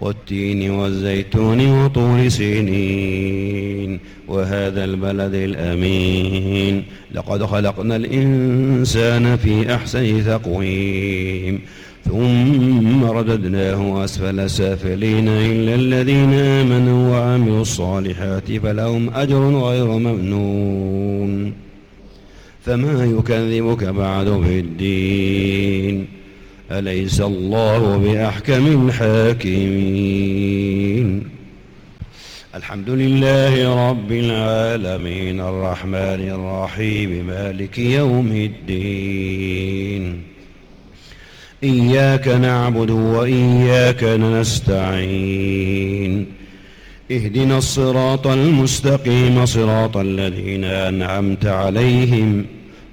والتين والزيتون وطور سينين وهذا البلد الأمين. لقد خلقنا الإنسان في أحسن تقويم ثم رددناه أسفل سافلين إلا الذين آمنوا وعملوا الصالحات فلهم أجر غير ممنون. فما يكذبك بعد في الدين؟ أليس الله بأحكم الحاكمين؟ الحمد لله رب العالمين الرحمن الرحيم مالك يوم الدين. إياك نعبد وإياك نستعين. اهدنا الصراط المستقيم صراط الذين أنعمت عليهم.